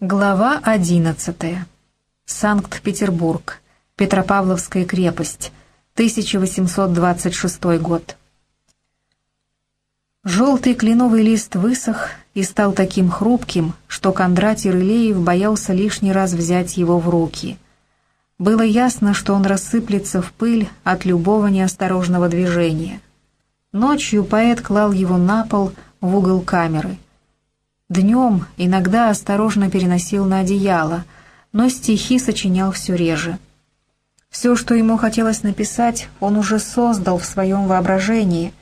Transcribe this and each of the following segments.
Глава одиннадцатая. Санкт-Петербург. Петропавловская крепость. 1826 год. Желтый кленовый лист высох и стал таким хрупким, что Кондратий Рылеев боялся лишний раз взять его в руки. Было ясно, что он рассыплется в пыль от любого неосторожного движения. Ночью поэт клал его на пол в угол камеры — Днем иногда осторожно переносил на одеяло, но стихи сочинял все реже. Все, что ему хотелось написать, он уже создал в своем воображении,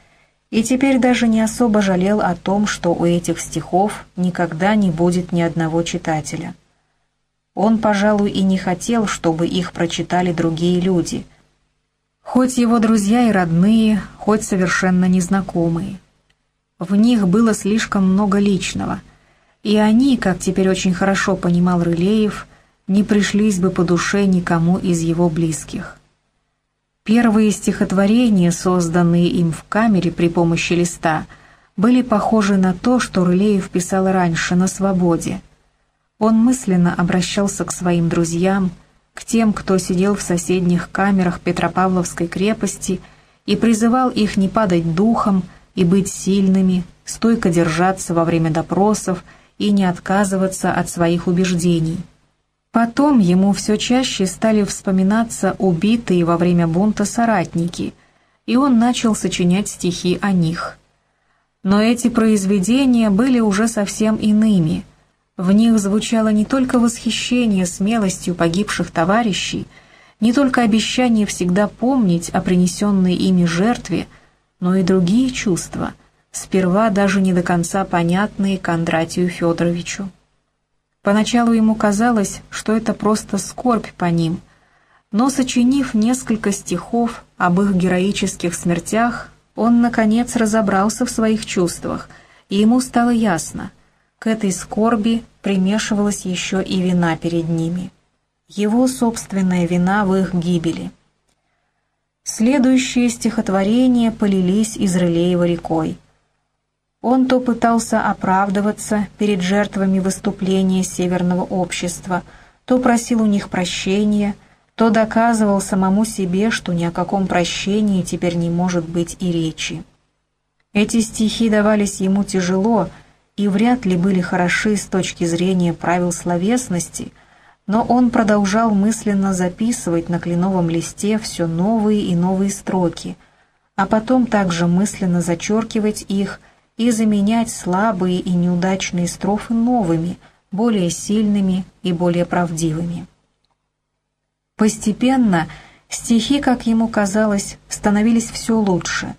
и теперь даже не особо жалел о том, что у этих стихов никогда не будет ни одного читателя. Он, пожалуй, и не хотел, чтобы их прочитали другие люди, хоть его друзья и родные, хоть совершенно незнакомые. В них было слишком много личного — и они, как теперь очень хорошо понимал Рылеев, не пришлись бы по душе никому из его близких. Первые стихотворения, созданные им в камере при помощи листа, были похожи на то, что Рылеев писал раньше на «Свободе». Он мысленно обращался к своим друзьям, к тем, кто сидел в соседних камерах Петропавловской крепости, и призывал их не падать духом и быть сильными, стойко держаться во время допросов и не отказываться от своих убеждений. Потом ему все чаще стали вспоминаться убитые во время бунта соратники, и он начал сочинять стихи о них. Но эти произведения были уже совсем иными. В них звучало не только восхищение смелостью погибших товарищей, не только обещание всегда помнить о принесенной ими жертве, но и другие чувства — сперва даже не до конца понятные Кондратию Федоровичу. Поначалу ему казалось, что это просто скорбь по ним, но, сочинив несколько стихов об их героических смертях, он, наконец, разобрался в своих чувствах, и ему стало ясно, к этой скорби примешивалась еще и вина перед ними. Его собственная вина в их гибели. Следующие стихотворения полились из Рылеева рекой. Он то пытался оправдываться перед жертвами выступления Северного общества, то просил у них прощения, то доказывал самому себе, что ни о каком прощении теперь не может быть и речи. Эти стихи давались ему тяжело и вряд ли были хороши с точки зрения правил словесности, но он продолжал мысленно записывать на кленовом листе все новые и новые строки, а потом также мысленно зачеркивать их – и заменять слабые и неудачные строфы новыми, более сильными и более правдивыми. Постепенно стихи, как ему казалось, становились все лучше,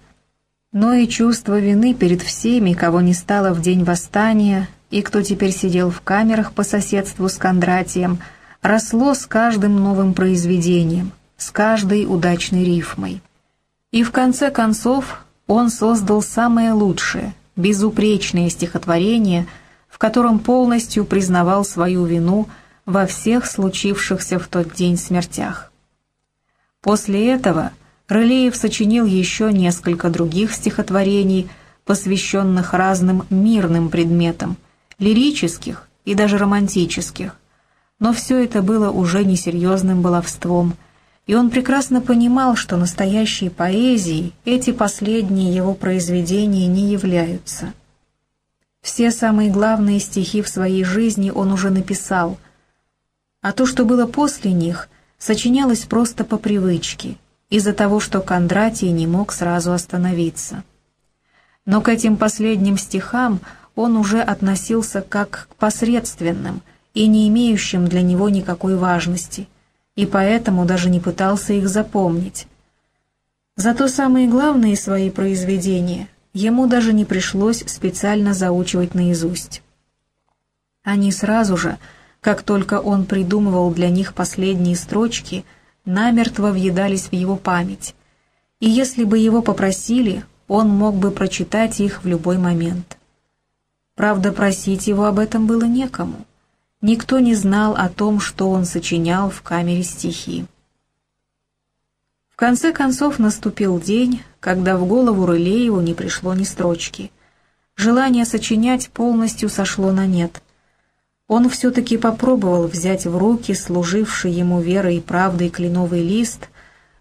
но и чувство вины перед всеми, кого не стало в день восстания, и кто теперь сидел в камерах по соседству с Кондратием, росло с каждым новым произведением, с каждой удачной рифмой. И в конце концов он создал самое лучшее, безупречное стихотворение, в котором полностью признавал свою вину во всех случившихся в тот день смертях. После этого Рылеев сочинил еще несколько других стихотворений, посвященных разным мирным предметам, лирических и даже романтических, но все это было уже несерьезным баловством – и он прекрасно понимал, что настоящей поэзией эти последние его произведения не являются. Все самые главные стихи в своей жизни он уже написал, а то, что было после них, сочинялось просто по привычке, из-за того, что Кондратий не мог сразу остановиться. Но к этим последним стихам он уже относился как к посредственным и не имеющим для него никакой важности – и поэтому даже не пытался их запомнить. Зато самые главные свои произведения ему даже не пришлось специально заучивать наизусть. Они сразу же, как только он придумывал для них последние строчки, намертво въедались в его память, и если бы его попросили, он мог бы прочитать их в любой момент. Правда, просить его об этом было некому. Никто не знал о том, что он сочинял в камере стихи. В конце концов наступил день, когда в голову Рылееву не пришло ни строчки. Желание сочинять полностью сошло на нет. Он все-таки попробовал взять в руки служивший ему верой и правдой кленовый лист,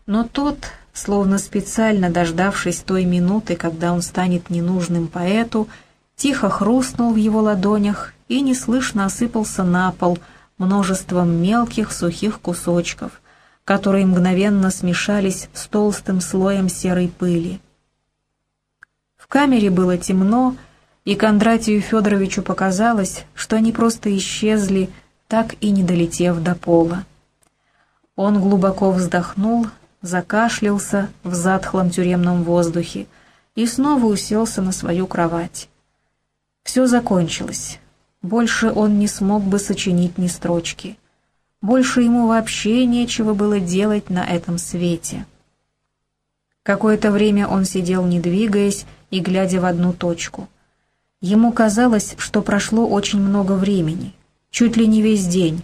но тот, словно специально дождавшись той минуты, когда он станет ненужным поэту, тихо хрустнул в его ладонях и неслышно осыпался на пол множеством мелких сухих кусочков, которые мгновенно смешались с толстым слоем серой пыли. В камере было темно, и Кондратию Федоровичу показалось, что они просто исчезли, так и не долетев до пола. Он глубоко вздохнул, закашлялся в затхлом тюремном воздухе и снова уселся на свою кровать. Все закончилось. Больше он не смог бы сочинить ни строчки. Больше ему вообще нечего было делать на этом свете. Какое-то время он сидел, не двигаясь и глядя в одну точку. Ему казалось, что прошло очень много времени, чуть ли не весь день,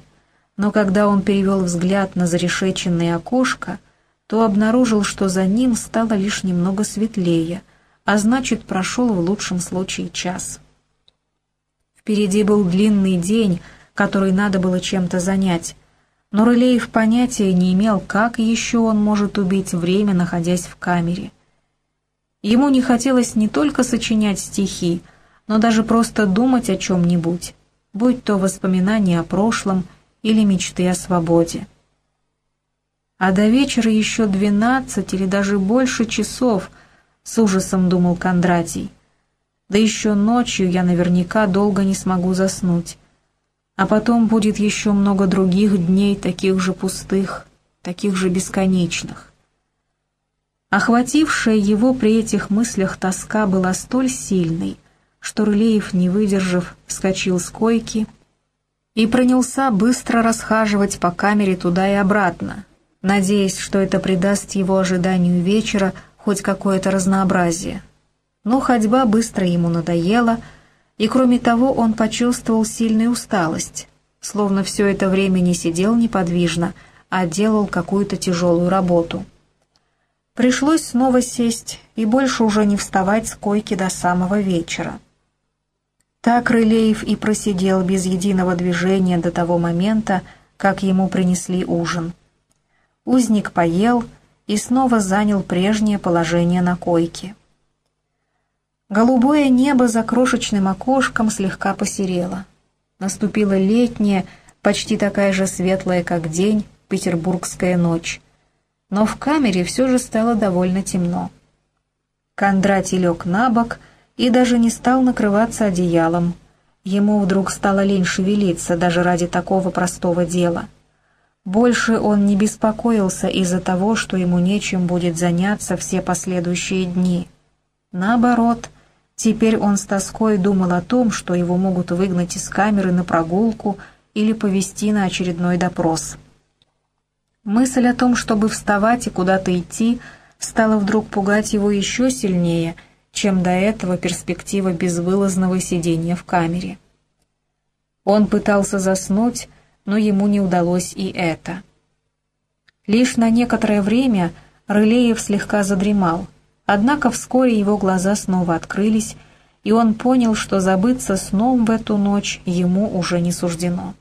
но когда он перевел взгляд на зарешеченное окошко — то обнаружил, что за ним стало лишь немного светлее, а значит, прошел в лучшем случае час. Впереди был длинный день, который надо было чем-то занять, но Рылеев понятия не имел, как еще он может убить время, находясь в камере. Ему не хотелось не только сочинять стихи, но даже просто думать о чем-нибудь, будь то воспоминания о прошлом или мечты о свободе а до вечера еще двенадцать или даже больше часов, с ужасом думал Кондратий. Да еще ночью я наверняка долго не смогу заснуть. А потом будет еще много других дней, таких же пустых, таких же бесконечных. Охватившая его при этих мыслях тоска была столь сильной, что Рылеев, не выдержав, вскочил с койки и принялся быстро расхаживать по камере туда и обратно, надеясь, что это придаст его ожиданию вечера хоть какое-то разнообразие. Но ходьба быстро ему надоела, и кроме того он почувствовал сильную усталость, словно все это время не сидел неподвижно, а делал какую-то тяжелую работу. Пришлось снова сесть и больше уже не вставать с койки до самого вечера. Так Рылеев и просидел без единого движения до того момента, как ему принесли ужин. Узник поел и снова занял прежнее положение на койке. Голубое небо за крошечным окошком слегка посерело. Наступила летняя, почти такая же светлая, как день, петербургская ночь. Но в камере все же стало довольно темно. Кондратий лег на бок и даже не стал накрываться одеялом. Ему вдруг стало лень шевелиться даже ради такого простого дела — больше он не беспокоился из-за того, что ему нечем будет заняться все последующие дни. Наоборот, теперь он с тоской думал о том, что его могут выгнать из камеры на прогулку или повести на очередной допрос. Мысль о том, чтобы вставать и куда-то идти, стала вдруг пугать его еще сильнее, чем до этого перспектива безвылазного сидения в камере. Он пытался заснуть, но ему не удалось и это. Лишь на некоторое время Рылеев слегка задремал, однако вскоре его глаза снова открылись, и он понял, что забыться сном в эту ночь ему уже не суждено.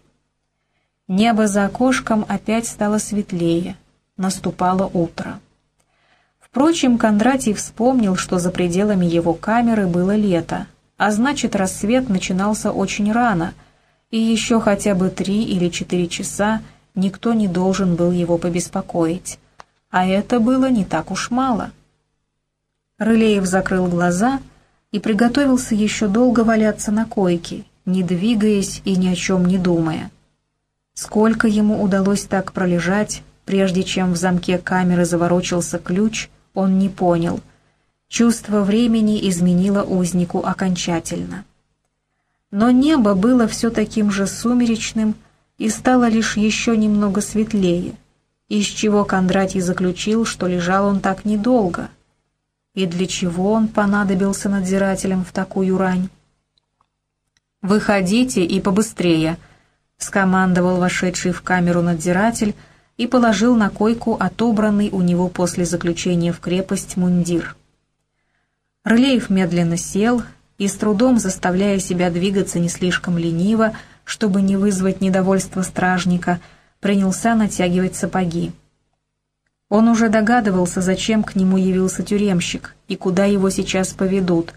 Небо за окошком опять стало светлее, наступало утро. Впрочем, Кондратий вспомнил, что за пределами его камеры было лето, а значит, рассвет начинался очень рано — и еще хотя бы три или четыре часа никто не должен был его побеспокоить. А это было не так уж мало. Рылеев закрыл глаза и приготовился еще долго валяться на койке, не двигаясь и ни о чем не думая. Сколько ему удалось так пролежать, прежде чем в замке камеры заворочился ключ, он не понял. Чувство времени изменило узнику окончательно. Но небо было все таким же сумеречным и стало лишь еще немного светлее, из чего Кондратий заключил, что лежал он так недолго. И для чего он понадобился надзирателем в такую рань? «Выходите и побыстрее», — скомандовал вошедший в камеру надзиратель и положил на койку отобранный у него после заключения в крепость мундир. Рылеев медленно сел, и с трудом заставляя себя двигаться не слишком лениво, чтобы не вызвать недовольство стражника, принялся натягивать сапоги. Он уже догадывался, зачем к нему явился тюремщик и куда его сейчас поведут,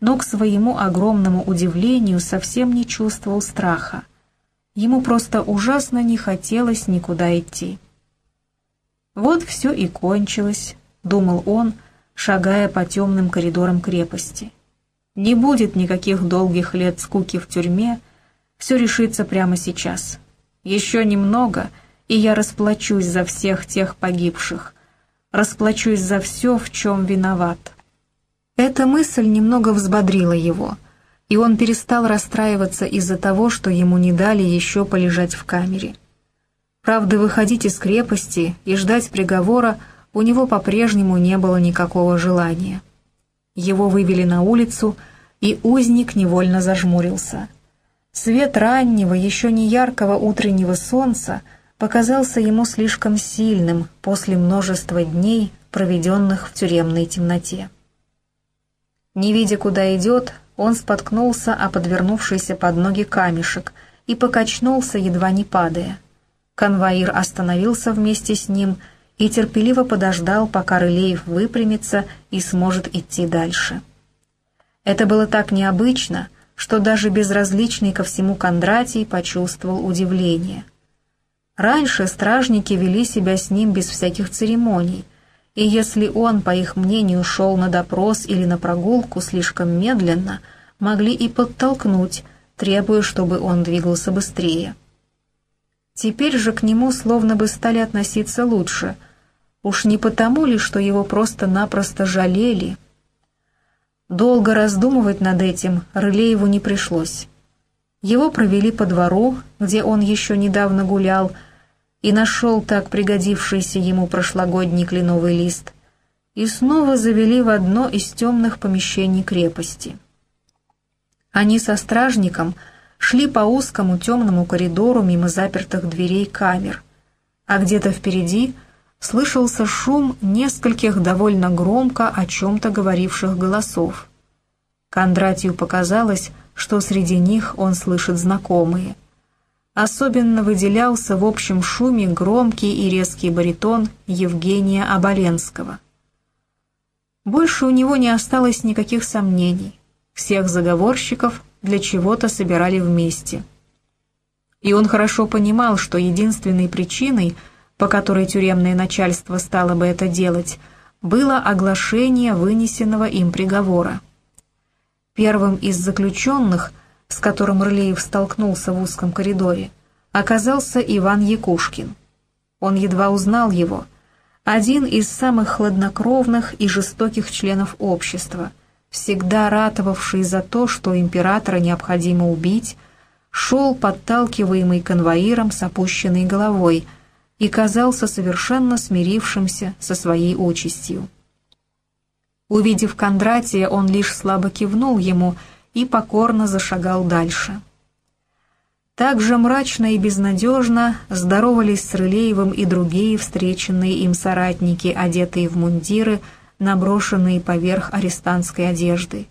но к своему огромному удивлению совсем не чувствовал страха. Ему просто ужасно не хотелось никуда идти. «Вот все и кончилось», — думал он, шагая по темным коридорам крепости. «Не будет никаких долгих лет скуки в тюрьме, все решится прямо сейчас. Еще немного — и я расплачусь за всех тех погибших, расплачусь за все, в чем виноват. Эта мысль немного взбодрила его, и он перестал расстраиваться из-за того, что ему не дали еще полежать в камере. Правда, выходить из крепости и ждать приговора у него по-прежнему не было никакого желания. Его вывели на улицу, и узник невольно зажмурился. Свет раннего, еще не яркого утреннего солнца — показался ему слишком сильным после множества дней, проведенных в тюремной темноте. Не видя, куда идет, он споткнулся о подвернувшийся под ноги камешек и покачнулся, едва не падая. Конвоир остановился вместе с ним и терпеливо подождал, пока Рылеев выпрямится и сможет идти дальше. Это было так необычно, что даже безразличный ко всему Кондратий почувствовал удивление — Раньше стражники вели себя с ним без всяких церемоний, и если он, по их мнению, шел на допрос или на прогулку слишком медленно, могли и подтолкнуть, требуя, чтобы он двигался быстрее. Теперь же к нему словно бы стали относиться лучше. Уж не потому ли, что его просто-напросто жалели? Долго раздумывать над этим Рылееву не пришлось. Его провели по двору, где он еще недавно гулял, и нашел так пригодившийся ему прошлогодний кленовый лист, и снова завели в одно из темных помещений крепости. Они со стражником шли по узкому темному коридору мимо запертых дверей камер, а где-то впереди слышался шум нескольких довольно громко о чем-то говоривших голосов. Кондратию показалось, что среди них он слышит знакомые. Особенно выделялся в общем шуме громкий и резкий баритон Евгения Оболенского. Больше у него не осталось никаких сомнений. Всех заговорщиков для чего-то собирали вместе. И он хорошо понимал, что единственной причиной, по которой тюремное начальство стало бы это делать, было оглашение вынесенного им приговора. Первым из заключенных, с которым Рылеев столкнулся в узком коридоре, оказался Иван Якушкин. Он едва узнал его. Один из самых хладнокровных и жестоких членов общества, всегда ратовавший за то, что императора необходимо убить, шел подталкиваемый конвоиром с опущенной головой и казался совершенно смирившимся со своей участью. Увидев Кондратия, он лишь слабо кивнул ему и покорно зашагал дальше. Так же мрачно и безнадежно здоровались с Рылеевым и другие встреченные им соратники, одетые в мундиры, наброшенные поверх арестантской одежды.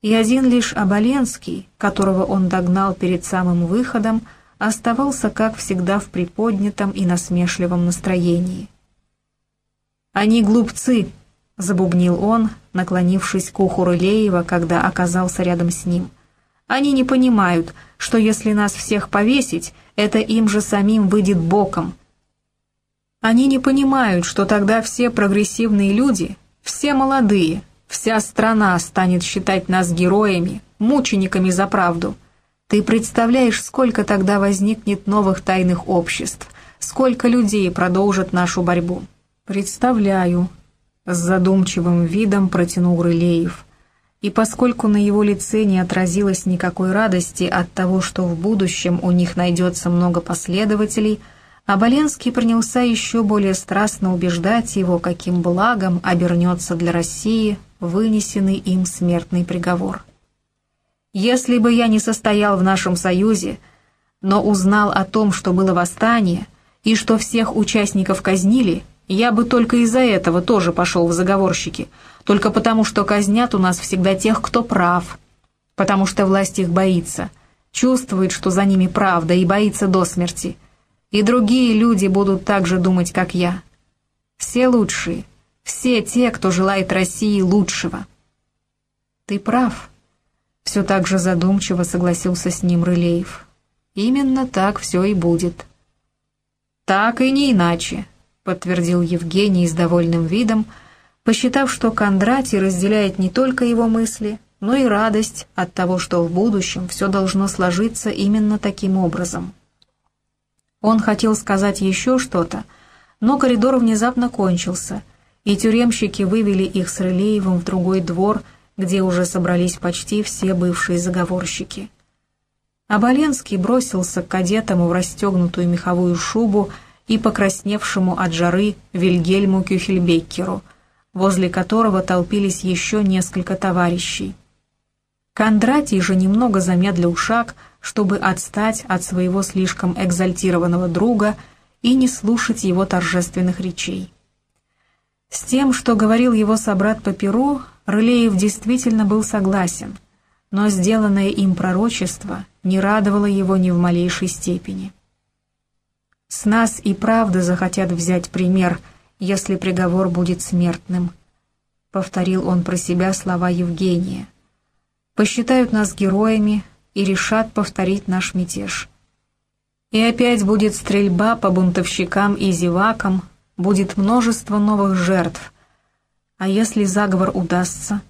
И один лишь Оболенский, которого он догнал перед самым выходом, оставался, как всегда, в приподнятом и насмешливом настроении. «Они глупцы!» — забубнил он, наклонившись к уху Рылеева, когда оказался рядом с ним. «Они не понимают, что если нас всех повесить, это им же самим выйдет боком. Они не понимают, что тогда все прогрессивные люди, все молодые, вся страна станет считать нас героями, мучениками за правду. Ты представляешь, сколько тогда возникнет новых тайных обществ, сколько людей продолжат нашу борьбу?» «Представляю», с задумчивым видом протянул Рылеев. И поскольку на его лице не отразилось никакой радости от того, что в будущем у них найдется много последователей, Оболенский принялся еще более страстно убеждать его, каким благом обернется для России вынесенный им смертный приговор. «Если бы я не состоял в нашем союзе, но узнал о том, что было восстание, и что всех участников казнили, я бы только из-за этого тоже пошел в заговорщики, только потому, что казнят у нас всегда тех, кто прав, потому что власть их боится. чувствует, что за ними правда и боится до смерти. И другие люди будут так же думать, как я. Все лучшие, все те, кто желает России лучшего. Ты прав. Все так же задумчиво согласился с ним Рылеев. Именно так все и будет. Так и не иначе, подтвердил Евгений с довольным видом, посчитав, что Кондратий разделяет не только его мысли, но и радость от того, что в будущем все должно сложиться именно таким образом. Он хотел сказать еще что-то, но коридор внезапно кончился, и тюремщики вывели их с Рылеевым в другой двор, где уже собрались почти все бывшие заговорщики. Оболенский бросился к кадетам в расстегнутую меховую шубу и покрасневшему от жары Вильгельму Кюхельбеккеру, возле которого толпились еще несколько товарищей. Кондратий же немного замедлил шаг, чтобы отстать от своего слишком экзальтированного друга и не слушать его торжественных речей. С тем, что говорил его собрат по перу, Рылеев действительно был согласен, но сделанное им пророчество не радовало его ни в малейшей степени. «С нас и правда захотят взять пример, если приговор будет смертным», — повторил он про себя слова Евгения посчитают нас героями и решат повторить наш мятеж. И опять будет стрельба по бунтовщикам и зевакам, будет множество новых жертв. А если заговор удастся,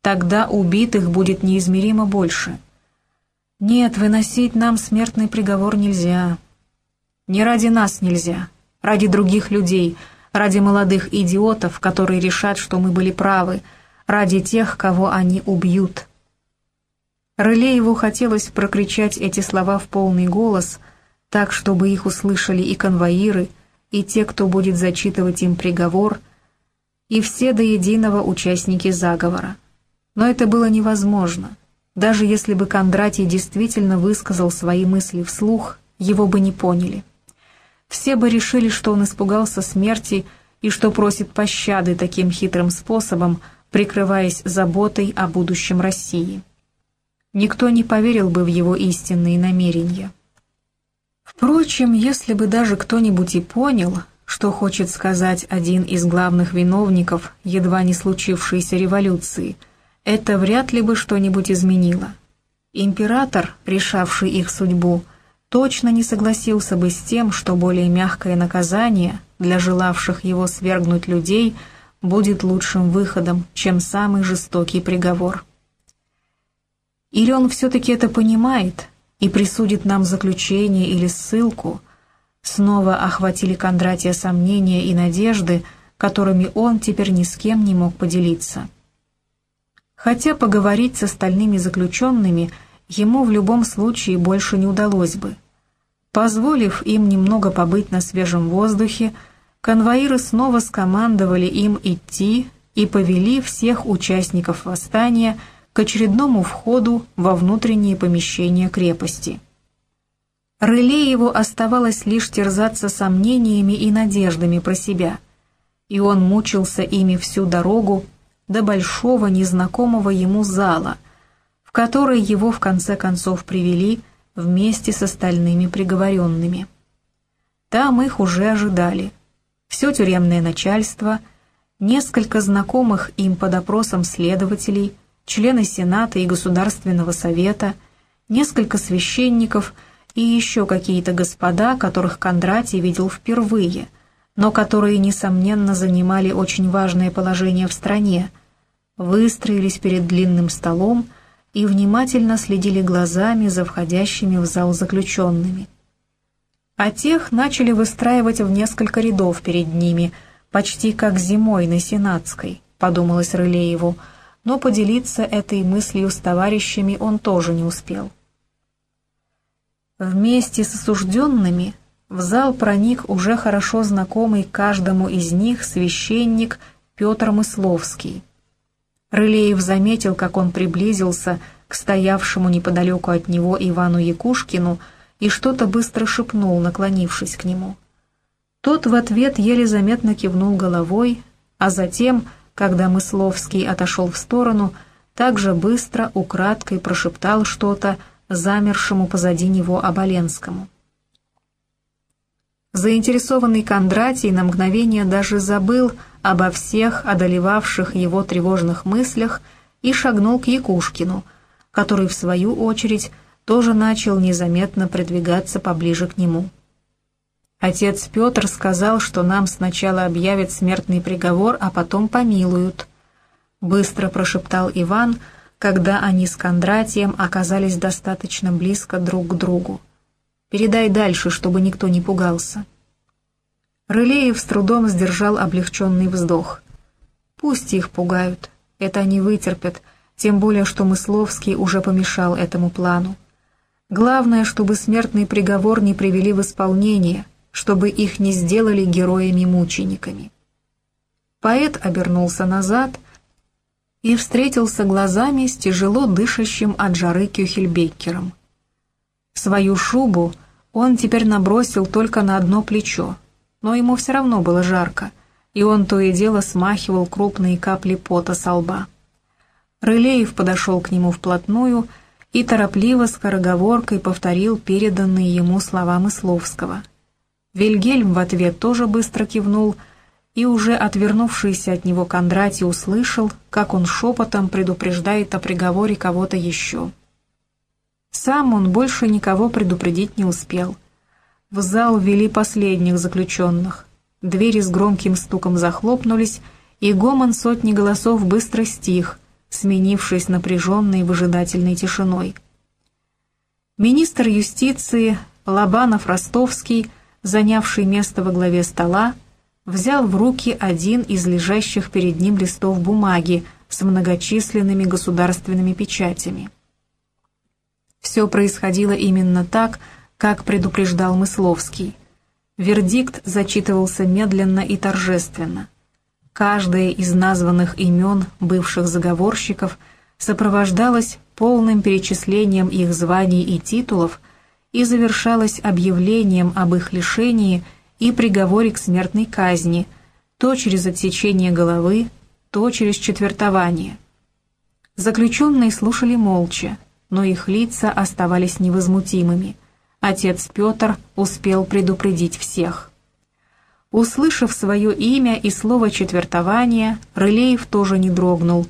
тогда убитых будет неизмеримо больше. Нет, выносить нам смертный приговор нельзя. Не ради нас нельзя, ради других людей, ради молодых идиотов, которые решат, что мы были правы, ради тех, кого они убьют». Рылееву хотелось прокричать эти слова в полный голос, так, чтобы их услышали и конвоиры, и те, кто будет зачитывать им приговор, и все до единого участники заговора. Но это было невозможно. Даже если бы Кондратий действительно высказал свои мысли вслух, его бы не поняли. Все бы решили, что он испугался смерти и что просит пощады таким хитрым способом, прикрываясь заботой о будущем России никто не поверил бы в его истинные намерения. Впрочем, если бы даже кто-нибудь и понял, что хочет сказать один из главных виновников едва не случившейся революции, это вряд ли бы что-нибудь изменило. Император, решавший их судьбу, точно не согласился бы с тем, что более мягкое наказание для желавших его свергнуть людей будет лучшим выходом, чем самый жестокий приговор. Или он все-таки это понимает и присудит нам заключение или ссылку? Снова охватили Кондратия сомнения и надежды, которыми он теперь ни с кем не мог поделиться. Хотя поговорить с остальными заключенными ему в любом случае больше не удалось бы. Позволив им немного побыть на свежем воздухе, конвоиры снова скомандовали им идти и повели всех участников восстания – к очередному входу во внутренние помещения крепости. Рылееву оставалось лишь терзаться сомнениями и надеждами про себя, и он мучился ими всю дорогу до большого незнакомого ему зала, в который его в конце концов привели вместе с остальными приговоренными. Там их уже ожидали. Все тюремное начальство, несколько знакомых им по допросам следователей – члены Сената и Государственного Совета, несколько священников и еще какие-то господа, которых Кондратий видел впервые, но которые, несомненно, занимали очень важное положение в стране, выстроились перед длинным столом и внимательно следили глазами за входящими в зал заключенными. А тех начали выстраивать в несколько рядов перед ними, почти как зимой на Сенатской, подумалось Рылееву, — но поделиться этой мыслью с товарищами он тоже не успел. Вместе с осужденными в зал проник уже хорошо знакомый каждому из них священник Петр Мысловский. Рылеев заметил, как он приблизился к стоявшему неподалеку от него Ивану Якушкину и что-то быстро шепнул, наклонившись к нему. Тот в ответ еле заметно кивнул головой, а затем когда Мысловский отошел в сторону, также быстро, украдкой прошептал что-то замершему позади него Оболенскому. Заинтересованный Кондратий на мгновение даже забыл обо всех одолевавших его тревожных мыслях и шагнул к Якушкину, который, в свою очередь, тоже начал незаметно продвигаться поближе к нему. Отец Петр сказал, что нам сначала объявят смертный приговор, а потом помилуют. Быстро прошептал Иван, когда они с Кондратием оказались достаточно близко друг к другу. Передай дальше, чтобы никто не пугался. Рылеев с трудом сдержал облегченный вздох. Пусть их пугают, это они вытерпят, тем более, что Мысловский уже помешал этому плану. Главное, чтобы смертный приговор не привели в исполнение, чтобы их не сделали героями-мучениками. Поэт обернулся назад и встретился глазами с тяжело дышащим от жары Кюхельбеккером. Свою шубу он теперь набросил только на одно плечо, но ему все равно было жарко, и он то и дело смахивал крупные капли пота со лба. Рылеев подошел к нему вплотную и торопливо скороговоркой повторил переданные ему слова Мысловского. Вильгельм в ответ тоже быстро кивнул, и уже отвернувшийся от него Кондратий услышал, как он шепотом предупреждает о приговоре кого-то еще. Сам он больше никого предупредить не успел. В зал ввели последних заключенных. Двери с громким стуком захлопнулись, и гомон сотни голосов быстро стих, сменившись напряженной выжидательной тишиной. Министр юстиции Лобанов-Ростовский, занявший место во главе стола, взял в руки один из лежащих перед ним листов бумаги с многочисленными государственными печатями. Все происходило именно так, как предупреждал Мысловский. Вердикт зачитывался медленно и торжественно. Каждое из названных имен бывших заговорщиков сопровождалось полным перечислением их званий и титулов и завершалось объявлением об их лишении и приговоре к смертной казни, то через отсечение головы, то через четвертование. Заключенные слушали молча, но их лица оставались невозмутимыми. Отец Петр успел предупредить всех. Услышав свое имя и слово четвертования, Рылеев тоже не дрогнул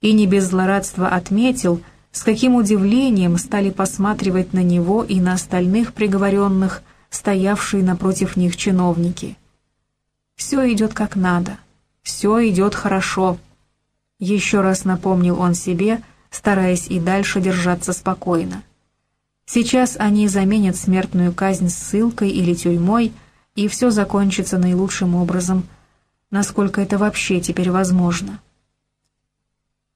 и не без злорадства отметил, с каким удивлением стали посматривать на него и на остальных приговоренных, стоявшие напротив них чиновники. «Все идет как надо, все идет хорошо», — еще раз напомнил он себе, — стараясь и дальше держаться спокойно. Сейчас они заменят смертную казнь ссылкой или тюрьмой, и все закончится наилучшим образом, насколько это вообще теперь возможно.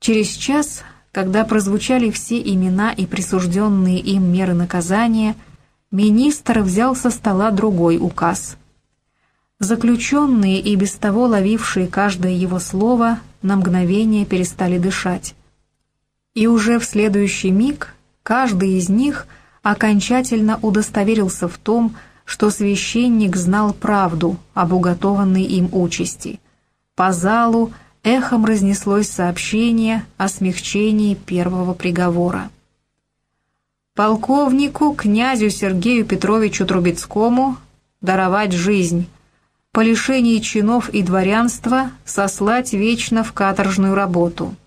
Через час, когда прозвучали все имена и присужденные им меры наказания, министр взял со стола другой указ. Заключенные и без того ловившие каждое его слово на мгновение перестали дышать и уже в следующий миг каждый из них окончательно удостоверился в том, что священник знал правду об уготованной им участи. По залу эхом разнеслось сообщение о смягчении первого приговора. Полковнику князю Сергею Петровичу Трубецкому даровать жизнь, по лишении чинов и дворянства сослать вечно в каторжную работу –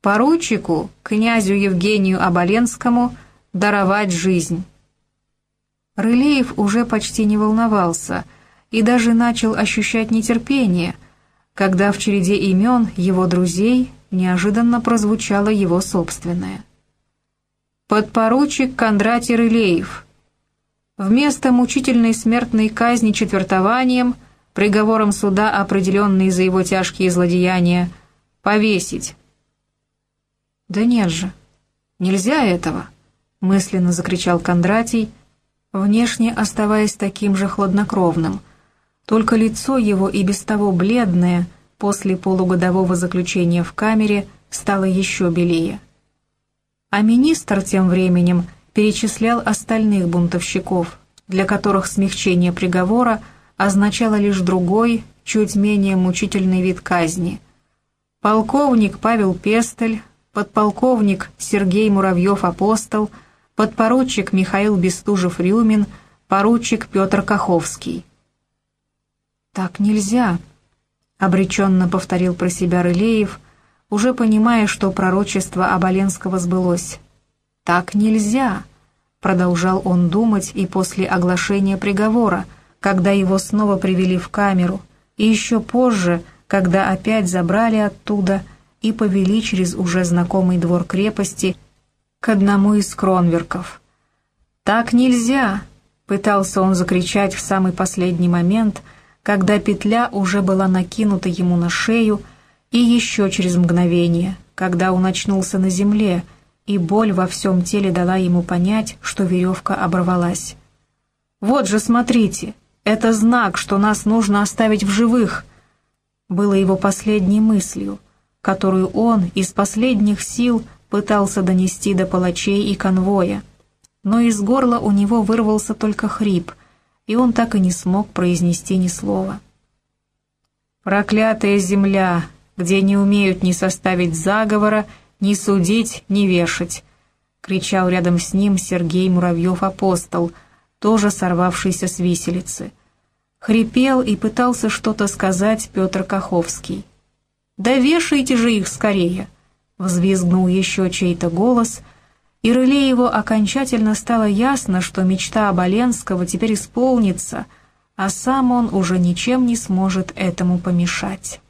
поручику, князю Евгению Оболенскому, даровать жизнь. Рылеев уже почти не волновался и даже начал ощущать нетерпение, когда в череде имен его друзей неожиданно прозвучало его собственное. Подпоручик Кондратий Рылеев. Вместо мучительной смертной казни четвертованием, приговором суда, определенный за его тяжкие злодеяния, повесить «Да нет же, нельзя этого!» — мысленно закричал Кондратий, внешне оставаясь таким же хладнокровным. Только лицо его и без того бледное после полугодового заключения в камере стало еще белее. А министр тем временем перечислял остальных бунтовщиков, для которых смягчение приговора означало лишь другой, чуть менее мучительный вид казни. Полковник Павел Пестель подполковник Сергей Муравьев-Апостол, подпоручик Михаил Бестужев-Рюмин, поручик Петр Каховский. «Так нельзя», — обреченно повторил про себя Рылеев, уже понимая, что пророчество Оболенского сбылось. «Так нельзя», — продолжал он думать и после оглашения приговора, когда его снова привели в камеру, и еще позже, когда опять забрали оттуда и повели через уже знакомый двор крепости к одному из кронверков. «Так нельзя!» — пытался он закричать в самый последний момент — когда петля уже была накинута ему на шею, и еще через мгновение, когда он очнулся на земле, и боль во всем теле дала ему понять, что веревка оборвалась. «Вот же, смотрите, это знак, что нас нужно оставить в живых», было его последней мыслью, которую он из последних сил пытался донести до палачей и конвоя. Но из горла у него вырвался только хрип, и он так и не смог произнести ни слова. «Проклятая земля, где не умеют ни составить заговора, ни судить, ни вешать!» — кричал рядом с ним Сергей Муравьев-апостол, тоже сорвавшийся с виселицы. Хрипел и пытался что-то сказать Петр Каховский. «Да вешайте же их скорее!» — взвизгнул еще чей-то голос — и Рылееву окончательно стало ясно, что мечта Оболенского теперь исполнится, а сам он уже ничем не сможет этому помешать.